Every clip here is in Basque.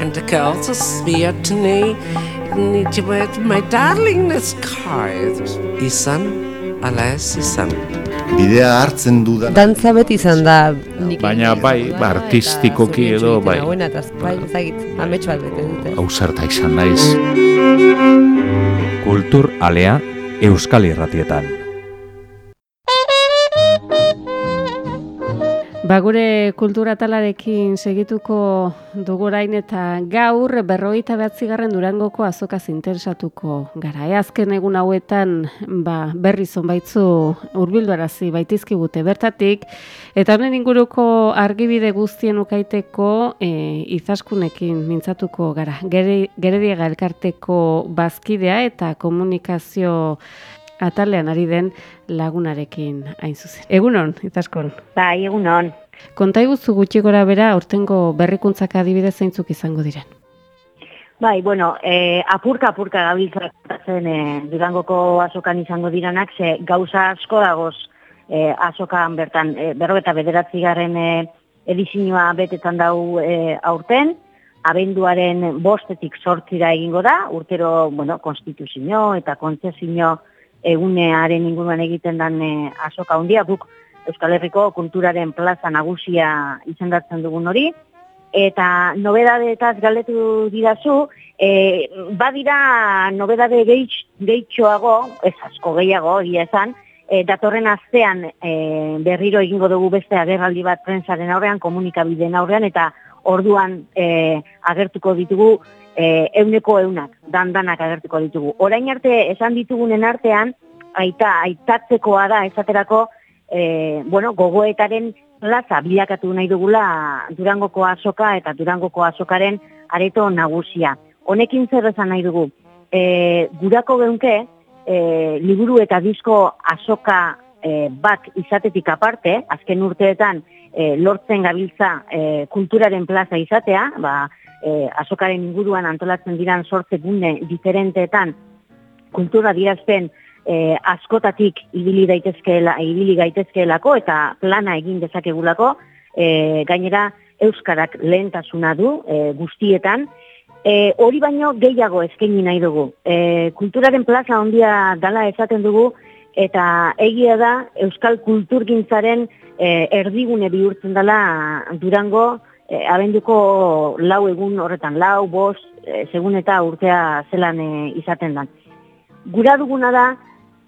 And the girls are smeared to me. Need wait, my darling, this car. Izan, ala ez izan. Bidea hartzen dudan Dantza beti izan da nik Baina bai, ba, artistikoki edo, bai. Hauena, eta bai, ezagit, amets bat bete dute. Ausarta izan naiz. Kultur alea Euskal Irratietan. Ba gure kultura talarekin segituko dugurain eta gaur berrogeita behatzigarren durangoko azokaz interesatuko gara. E, azken egun hauetan ba, berri zonbaitzu urbilduarazi baitizkigute bertatik eta honen inguruko argibide guztien ukaiteko e, izaskunekin mintzatuko gara. Gere, gerediega elkarteko bazkidea eta komunikazio atalean ari den lagunarekin hain zuzen. Egunon, izaskon. Bai, egunon. Konta iguzu gutxi gora bera, aurtengo berrikuntzak adibidez zeintzuk izango diren. Bai, bueno, eh, apurka apurka gabiltzatzen eh, durangoko azokan izango diranak, ze gauza asko dagoz eh, azokan bertan, eh, berro eta bederatzi garen eh, edizinoa betetan dau eh, aurten, abenduaren bostetik sortzira egingo da, urtero, bueno, konstituzio eta kontzesio egunearen inguruan egiten dan e, azoka hundia, guk Euskal Herriko kulturaren plaza nagusia izendatzen dugun hori, eta nobedadeetaz galdetu didazu, e, badira nobedade geitx, geitxoago, ez asko gehiago, egia esan, e, datorren astean e, berriro egingo dugu beste agerraldi bat prensaren aurrean, komunikabideen aurrean, eta orduan e, agertuko ditugu e, euneko eunak, dandanak agertuko ditugu. Orain arte esan ditugunen artean, aita, aitatzekoa da, esaterako, e, bueno, gogoetaren plaza bilakatu nahi dugula Durangoko azoka eta Durangoko azokaren areto nagusia. Honekin zer esan nahi dugu? E, gurako geunke, e, liburu eta disko azoka e, bat izatetik aparte, azken urteetan e, lortzen gabiltza e, kulturaren plaza izatea, ba, e, azokaren inguruan antolatzen diran sortze gune diferenteetan kultura dirazpen e, askotatik ibili daitezkeela, ibili gaitezkeelako eta plana egin dezakegulako, e, gainera euskarak lehentasuna du e, guztietan, e, hori baino gehiago eskaini nahi dugu. E, kulturaren plaza ondia dala esaten dugu eta egia da euskal kulturgintzaren e, erdigune bihurtzen dela Durango e, abenduko lau egun horretan, lau, bost, e, segun eta urtea zelan e, izaten da. Gura duguna da,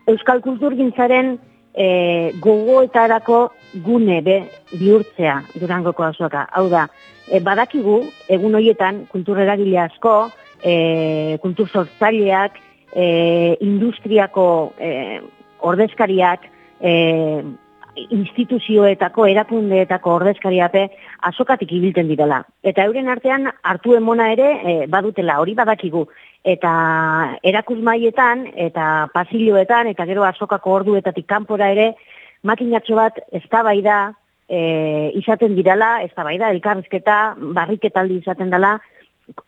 Euskal Kulturgintzaren e, gogoetarako gune be bihurtzea durangoko azoka. Hau da, e, badakigu, egun horietan, kultur eragile asko, e, kultur sortzaileak, e, industriako e, ordezkariak, e, instituzioetako, erakundeetako ordezkariape azokatik ibilten direla. Eta euren artean hartu emona ere e, badutela, hori badakigu. Eta erakus maietan, eta pasilloetan, eta gero azokako orduetatik kanpora ere, makinatxo bat eztabaida e, izaten direla, eztabaida elkarrizketa, barriketaldi izaten dela,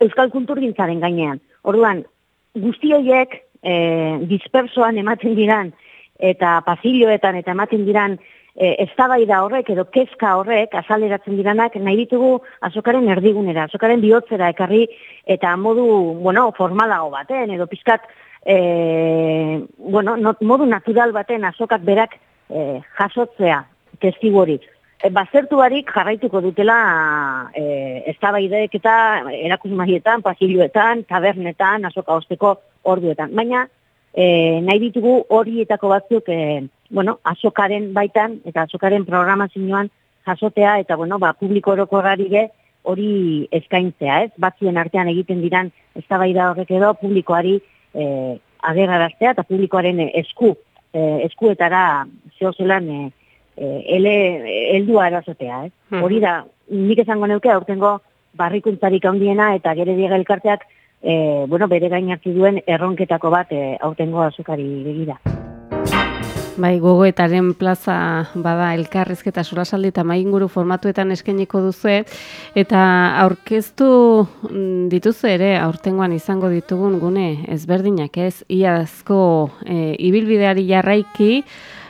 Euskal Kulturgintzaren gainean. Orduan, guzti horiek e, dispersoan ematen diran, eta pasilloetan eta ematen diran e, eztabaida horrek edo kezka horrek azaleratzen diranak nahi ditugu azokaren erdigunera, azokaren bihotzera ekarri eta modu, bueno, formalago baten edo pizkat e, bueno, not, modu natural baten azokak berak e, jasotzea testigu hori. E, bazertu barik jarraituko dutela e, eztabaideek eta erakusmaietan, pasilloetan, tabernetan, azoka osteko orduetan. Baina, e, nahi ditugu horietako batzuk e, bueno, azokaren baitan eta azokaren programazioan jasotea eta bueno, ba, publiko orokorrari hori eskaintzea, ez? Batzuen artean egiten diran eztabaida horrek edo publikoari e, agerraraztea eta publikoaren esku e, eskuetara zehozelan e, e, ele heldua erazotea, ez? Hori da, nik esango neuke aurtengo barrikuntzarik handiena eta gere diega elkarteak e, bueno, bere gain hartu duen erronketako bat e, autengo azukari begira. Bai, gogoetaren plaza bada elkarrizketa solasaldi eta mainguru formatuetan eskeniko duzu eta aurkeztu mm, dituzu ere aurtengoan izango ditugun gune ezberdinak ez iazko e, ibilbideari jarraiki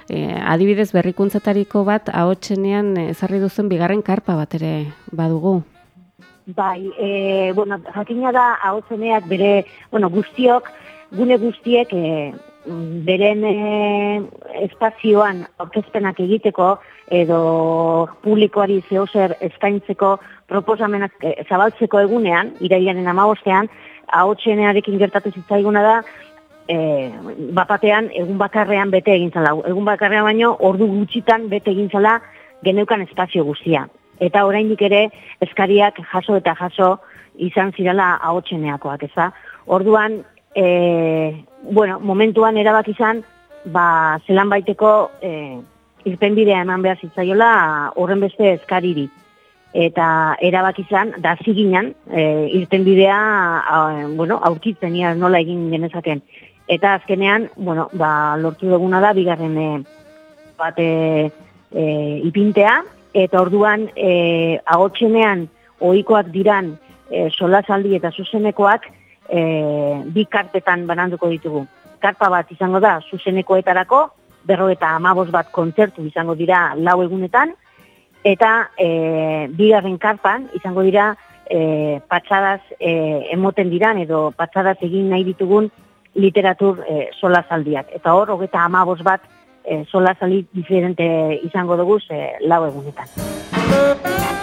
E, adibidez berrikuntzatariko bat ahotsenean ezarri duzen bigarren karpa bat ere badugu. Bai, e, bueno, jakina da ahotzeneak bere, bueno, guztiok, gune guztiek e, beren e, espazioan aurkezpenak egiteko edo publikoari zehozer eskaintzeko proposamenak e, zabaltzeko egunean, irailanen amabostean, ahotzenearekin gertatu zitzaiguna da, e, bapatean egun bakarrean bete egin zala. Egun bakarrean baino, ordu gutxitan bete egin zala geneukan espazio guztia eta oraindik ere eskariak jaso eta jaso izan zirala ahotseneakoak, eza? Orduan, e, bueno, momentuan erabak izan, ba, zelan baiteko e, irpenbidea eman behar zitzaiola horren beste eskariri. Eta erabak izan, da ziginan, e, irtenbidea, bueno, aurkitzen nola egin genezaken. Eta azkenean, bueno, ba, lortu duguna da, bigarren e, bat e, ipintea, eta orduan e, agotxenean ohikoak diran e, solasaldi eta zuzenekoak e, bi kartetan bananduko ditugu. Karpa bat izango da zuzenekoetarako, berro eta amabos bat kontzertu izango dira lau egunetan, eta e, bigarren karpan izango dira e, patxadaz e, emoten diran edo patxadaz egin nahi ditugun literatur e, solasaldiak. Eta hor, hogeta amabos bat e, sola sali diferente izango dugu e, lau egunetan.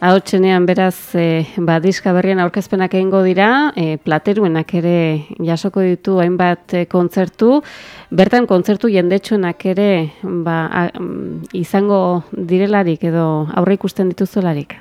Hautsenean beraz, e, ba, berrien aurkezpenak egingo dira, e, plateruenak ere jasoko ditu hainbat e, kontzertu, bertan kontzertu jendetsuenak ere ba, mm, izango direlarik edo aurre ikusten dituzularik?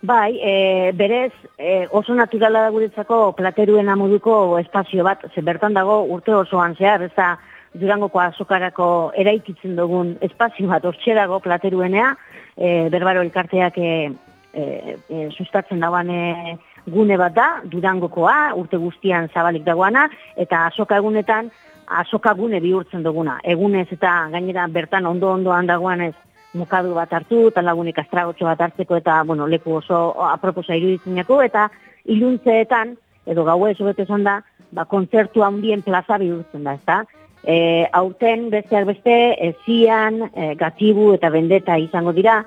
Bai, e, berez e, oso naturala da guretzako plateruen amoduko espazio bat, ze bertan dago urte osoan zehar, ez da, Durangoko azokarako eraikitzen dugun espazio bat hortxe dago plateruenea, e, berbaro elkarteak e, e, e, sustatzen dagoan e, gune bat da, Durangokoa, urte guztian zabalik dagoana, eta azoka egunetan, azoka gune bihurtzen duguna. Egunez eta gainera bertan ondo-ondoan dagoan ez mukadu bat hartu, eta lagunik astragotxo bat hartzeko, eta bueno, leku oso aproposa iruditzen eta iluntzeetan, edo gaue ez da, ba, kontzertu handien plaza bihurtzen da, ez? E, aurten besteak beste, e, zian, e, gatibu eta bendeta izango dira,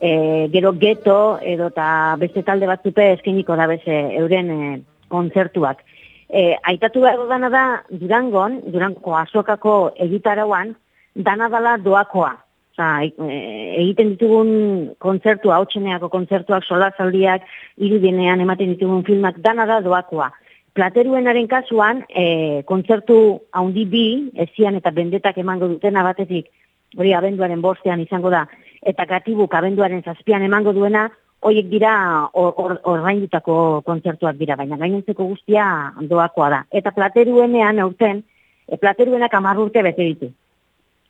e, gero geto edo eta beste talde batzupe eskeniko da beze euren e, kontzertuak. E, aitatu behar dana da Durangon, Durango azokako egitarauan, dana dala doakoa. Osa, e, egiten ditugun kontzertua, hau kontzertuak, solazaldiak, irudienean ematen ditugun filmak, dana da doakoa. Plateruenaren kasuan, e, kontzertu haundi bi, ezian eta bendetak emango dutena batetik, hori abenduaren bostean izango da, eta gatibuk abenduaren zazpian emango duena, horiek dira orraindutako or, kontzertuak dira, baina gainentzeko guztia doakoa da. Eta plateruenean aurten, e, plateruenak amarrurte bete ditu,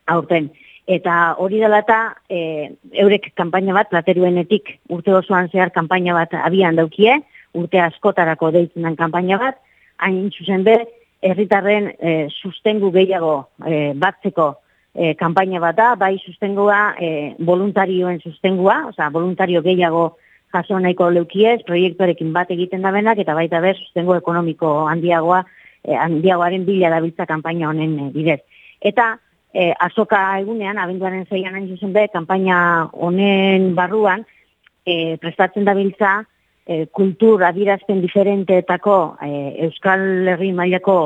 aurten. Eta hori dela eta e, eurek kanpaina bat, plateruenetik urte osoan zehar kanpaina bat abian daukie, urte askotarako deitzen den kanpaina bat, hain zuzen be, herritarren e, sustengu gehiago e, batzeko e, kanpaina bat da, bai sustengua e, voluntarioen sustengua, oza, voluntario gehiago jaso nahiko leukiez, proiektuarekin bat egiten da benak, eta baita be, sustengo ekonomiko handiagoa, e, handiagoaren bila dabiltza kanpaina honen e, bidez. Eta, e, azoka egunean, abenduaren zeian hain zuzen be, kanpaina honen barruan, e, prestatzen dabiltza, e, kultur adirazpen diferenteetako e, Euskal Herri mailako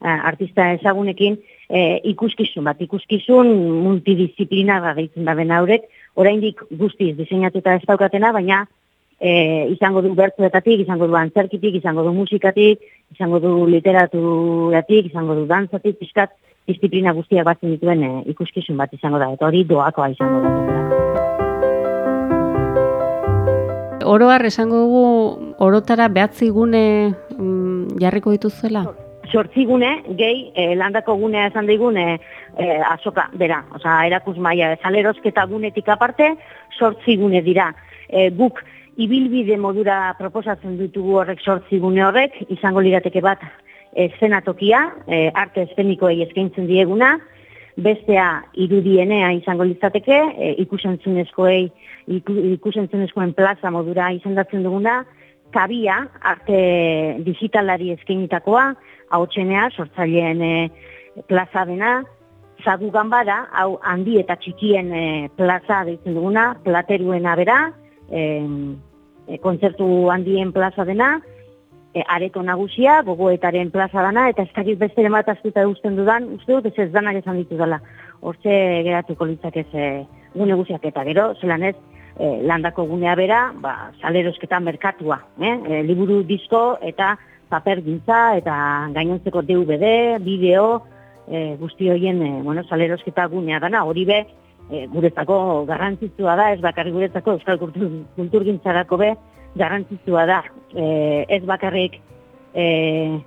e, artista ezagunekin e, ikuskizun bat, ikuskizun multidisciplina deitzen da ben haurek, oraindik guztiz diseinatuta ez daukatena, baina e, izango du bertzuetatik, izango du antzerkitik, izango du musikatik, izango du literaturatik, izango du dantzatik, pizkat, disiplina guztiak batzen dituen e, ikuskizun bat izango da, eta hori doakoa izango da. Oroar esango dugu orotara behatzi gune mm, jarriko dituzuela? Sortzi gune, gehi, eh, landako gunea esan digune eh, azoka, bera, oza, erakus maia, salerosketa gunetik aparte, sortzi gune dira. Eh, guk, ibilbide modura proposatzen ditugu horrek sortzi gune horrek, izango lirateke bat eh, arte eszenikoei eskaintzen dieguna, bestea irudienea izango litzateke, e, ikusentzunezkoei ikusentzunezkoen plaza modura izendatzen duguna, kabia arte digitalari eskainitakoa, hautsenea sortzaileen e, plaza dena, zagu ganbara, hau handi eta txikien e, plaza deitzen duguna, plateruena bera, e, kontzertu handien plaza dena, e, areto nagusia, gogoetaren plaza dana, eta ez dakit beste bat aztuta usten dudan, uste dut ez ez danak esan ditu dela. Hortze geratuko litzak ez e, gune guziak eta gero, zelan ez, e, landako gunea bera, ba, salerosketan merkatua, eh? e, liburu disko eta paper gintza eta gainontzeko DVD, bideo, e, guzti horien, e, bueno, salerosketa gunea dana, hori be, e, guretzako garrantzitsua da, ez bakarrik guretzako euskal kultur, kulturgintzarako be, garrantzitsua da, e, ez bakarrik e,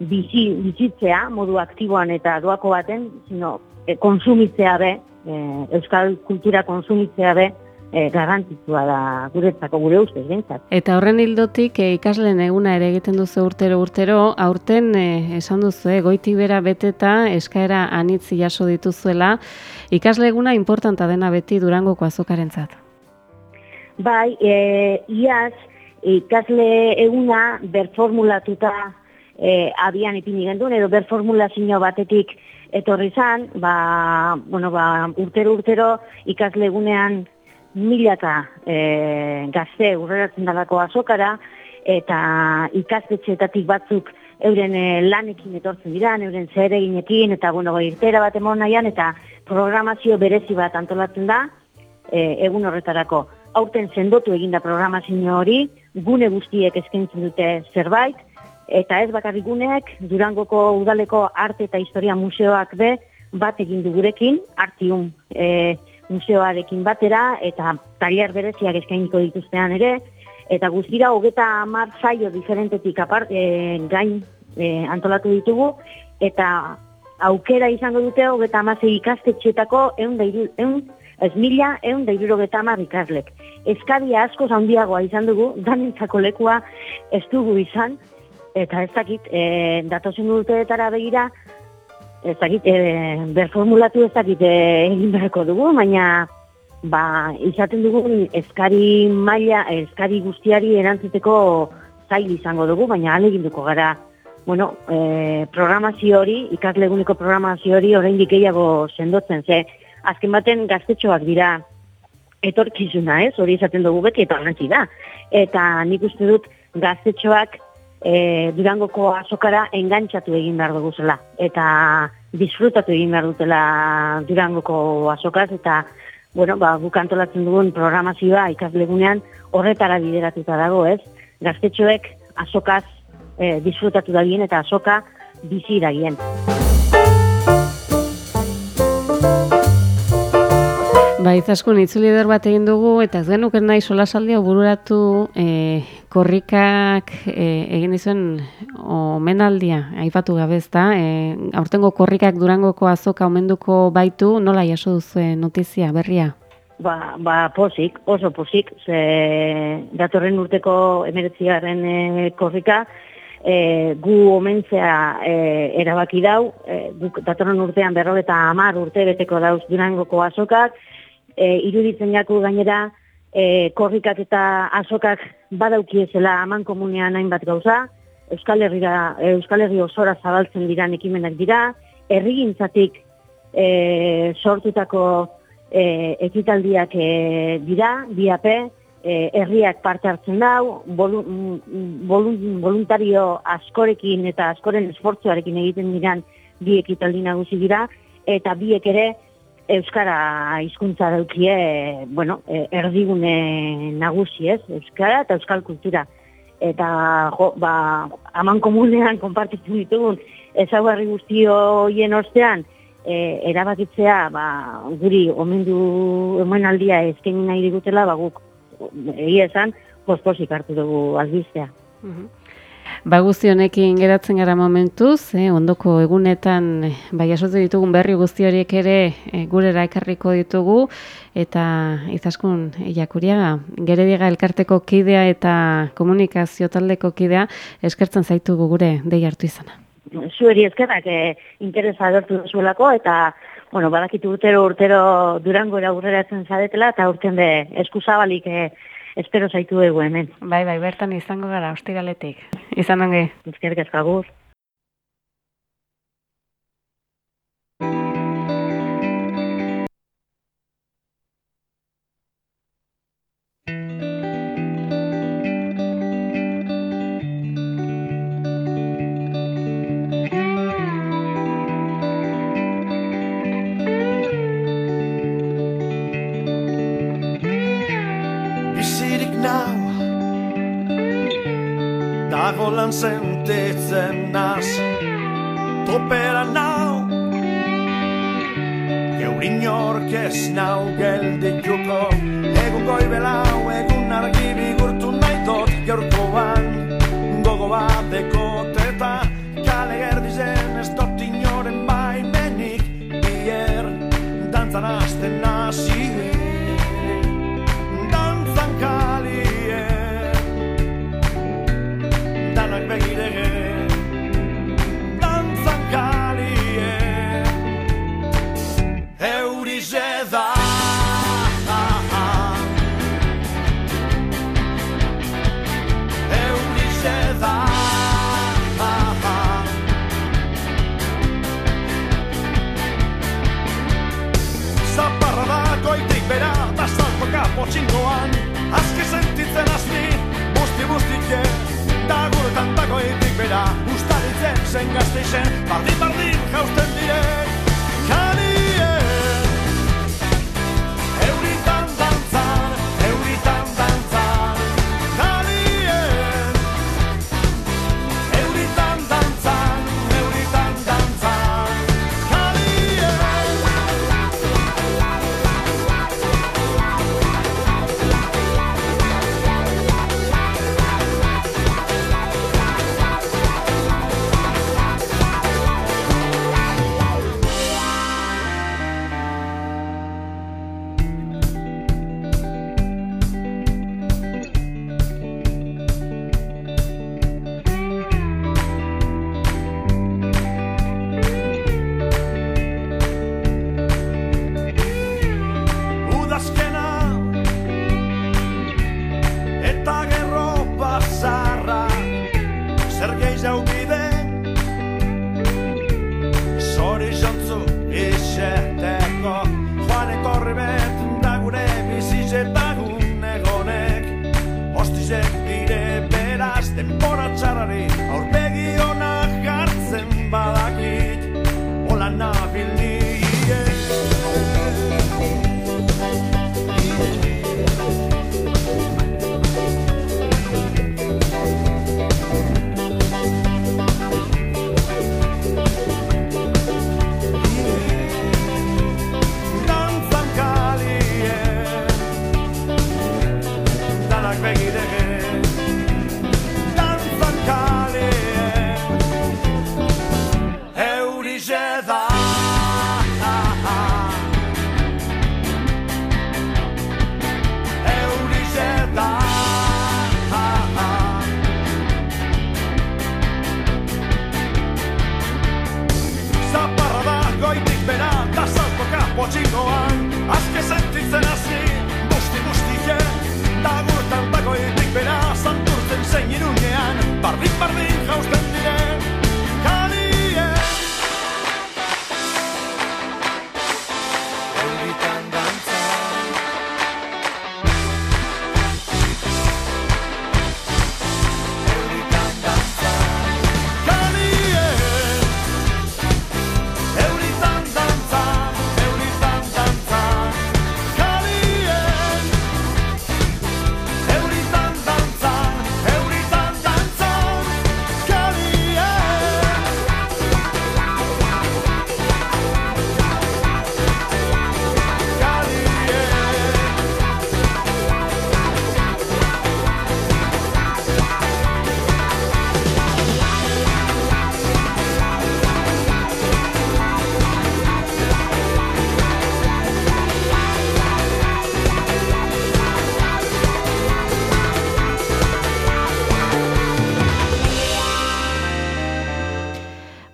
bizi, bizitzea, modu aktiboan eta doako baten, sino e, konsumitzea be, e, euskal kultura konsumitzea be, e, garrantzitsua da guretzako gure ustez behintzat. Eta horren hildotik e, ikasleen eguna ere egiten duzu urtero urtero, aurten e, esan duzu, e, goitik bera beteta eskaera anitzi jaso dituzuela, ikasle eguna importanta dena beti durangoko azokarentzat. Bai, e, iaz, ikasle eguna berformulatuta e, abian ipini genduen, edo berformulazio batetik etorri zan, ba, bueno, ba, urtero urtero ikasle egunean milaka e, gazte urreratzen dalako azokara, eta ikastetxeetatik batzuk euren e, lanekin etortzen dira, euren zer eginekin, eta bueno, irtera bat emon nahian, eta programazio berezi bat antolatzen da, e, egun horretarako. Aurten sendotu eginda programazio hori, gune guztiek eskaintzen dute zerbait, eta ez bakarrik guneek, Durangoko udaleko arte eta historia museoak be, bat egin dugurekin, artium, e, museoarekin batera eta talier bereziak eskainiko dituztean ere eta guztira hogeta hamar zaio diferentetik apart, e, gain e, antolatu ditugu eta aukera izango dute hogeta hamasei ikastetxetako eun da eun, ez mila eun da irurogeta ikaslek. Eskadia asko handiagoa izan dugu, danentzako lekua ez dugu izan, eta ez dakit, e, datozen urteetara begira, ez dakit, e, berformulatu ez dakit e, egin beharko dugu, baina ba, izaten dugu eskari maila, eskari guztiari erantzuteko zail izango dugu, baina alegin duko gara bueno, e, programazio hori, ikasleguneko programazio hori oraindik gehiago sendotzen, ze azken baten gaztetxoak dira etorkizuna, ez? Hori izaten dugu beti eta da. Eta nik uste dut gaztetxoak e, durangoko azokara engantzatu egin behar dugu zela. Eta disfrutatu egin behar dutela durangoko azokaz, eta bueno, ba, guk antolatzen dugun programazioa ikaslegunean horretara bideratuta dago, ez? Gaztetxoek azokaz e, disfrutatu da eta azoka bizi da Ba, izaskun, itzuli eder bat egin dugu, eta ez genuken nahi solasaldia bururatu e, korrikak e, egin dizuen omenaldia, aipatu gabe ez da, e, aurtengo korrikak durangoko azoka omenduko baitu, nola jaso duzu notizia, berria? Ba, ba posik, oso posik, ze datorren urteko emeretziaren e, korrika, e, gu omentzea e, erabaki dau, e, datorren urtean berrogeta amar urte beteko dauz durangoko azokak, e, iruditzen jaku gainera e, korrikak eta azokak badaukiezela aman komunean hainbat gauza, Euskal Herria, Euskal Herri osora zabaltzen dira ekimenak dira, herrigintzatik e, sortutako e, ekitaldiak e, dira, DAP, e, herriak parte hartzen dau, voluntario askorekin eta askoren esfortzuarekin egiten diran bi ekitaldi nagusi dira, eta biek ere Euskara hizkuntza daukie, bueno, e, erdigune nagusi ez, Euskara eta Euskal kultura. Eta, jo, ba, aman komunean konpartitzen ditugun, ezagarri guztio hien ostean, e, erabakitzea, ba, guri, omendu, omen aldia ezken nahi digutela, ba, guk, egia esan, posposik hartu dugu albiztea. Mhm. Ba guzti honekin geratzen gara momentuz, eh, ondoko egunetan eh, bai asote ditugun berri guzti horiek ere eh, gurera ekarriko ditugu eta izaskun jakuria gerediega elkarteko kidea eta komunikazio taldeko kidea eskertzen zaitugu gure dei hartu izana. Zueri eskerrak eh, interesa agertu zuelako eta bueno, badakitu urtero urtero durango era aurreratzen zadetela eta urten de eskuzabalik eh, espero zaitu egu hemen. Bai, bai, bertan izango gara, ostiraletik. Izan onge. Ezkerrik eskagur. less goitik bera Ustaritzen zen gazteixen Bardin bardin jausten direk Martín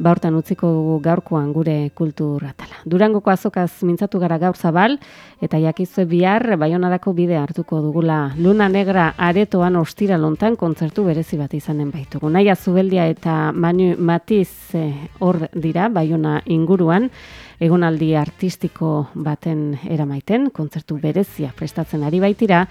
Ba hortan utziko dugu gaurkoan gure kultur atala. Durangoko azokaz mintzatu gara gaur zabal, eta jakizue bihar baionarako bide hartuko dugula Luna Negra aretoan ostira lontan kontzertu berezi bat izanen baitugu. Naia Zubeldia eta Manu Matiz eh, hor dira baiona inguruan, egonaldi artistiko baten eramaiten, kontzertu berezia prestatzen ari baitira,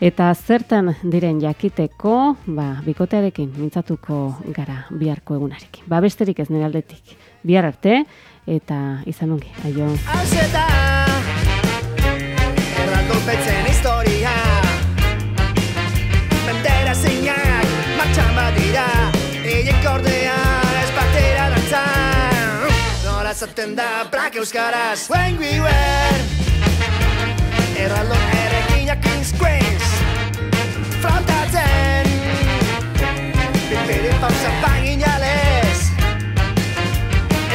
eta zertan diren jakiteko, ba, bikotearekin mintzatuko gara biharko egunarekin. Ba, besterik ez nire aldetik. Bihar arte, eta izan ongi, aio. Hauze da esaten da prak euskaraz. When we were Erralo ere ginak inskuiz Frontatzen. Bipiri pausa pangin jalez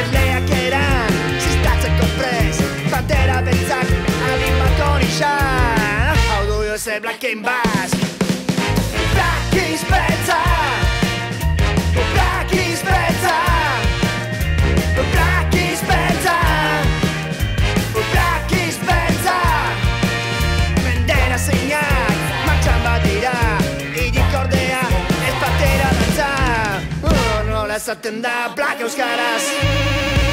Erleak eran Zistatzeko prez. Bandera bentzak Alimakon isa Hau du joze blakein bask esaten da plak euskaraz. Euskaraz.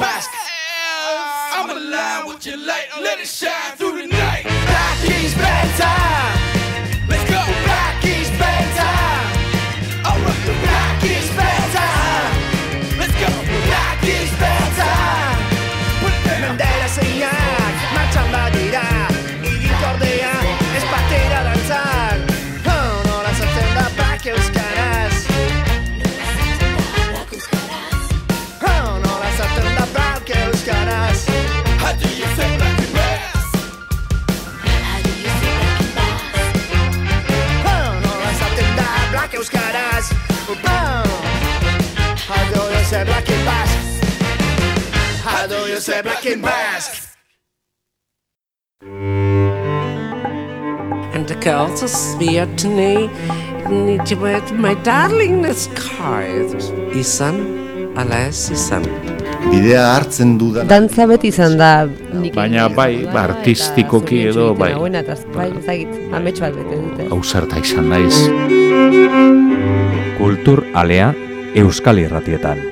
basket. I'm aligned with your light, let it shine through the night. fucking mask. And the girls are sweet to me. Need you with my darlingness card. Isan, alas, isan. Bidea hartzen dudan. Dantza beti izan da. Baina bai, bai artistikoki edo bai. Eta bai, bai, ezagit, ametsu bat bete dute. Hauzarta izan naiz. Kultur alea, Euskal Irratietan.